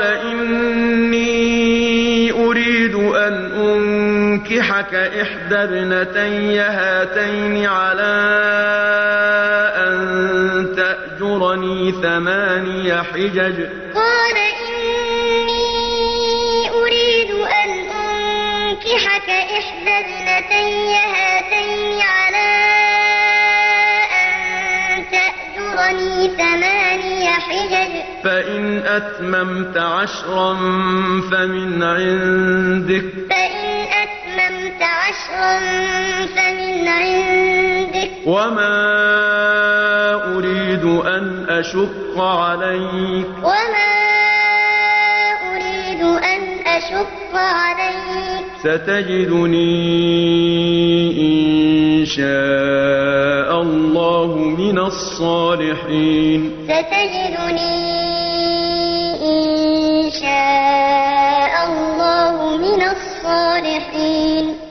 قال إني أريد أن أنكحك إحدى ابنتي هاتين على أن تأجرني ثماني حجج قال إني أريد أن أنكحك إحدى ابنتي هاتين تأجرني ثماني حجج. فإن أتممت عشرا فمن عندك. فإن أتممت عشرا فمن عندك. وما أريد أن أشق عليك. وما أريد أن أشق عليك. ستجدني إن شاء الله من الصالحين. ستجدني إن شاء الله من الصالحين.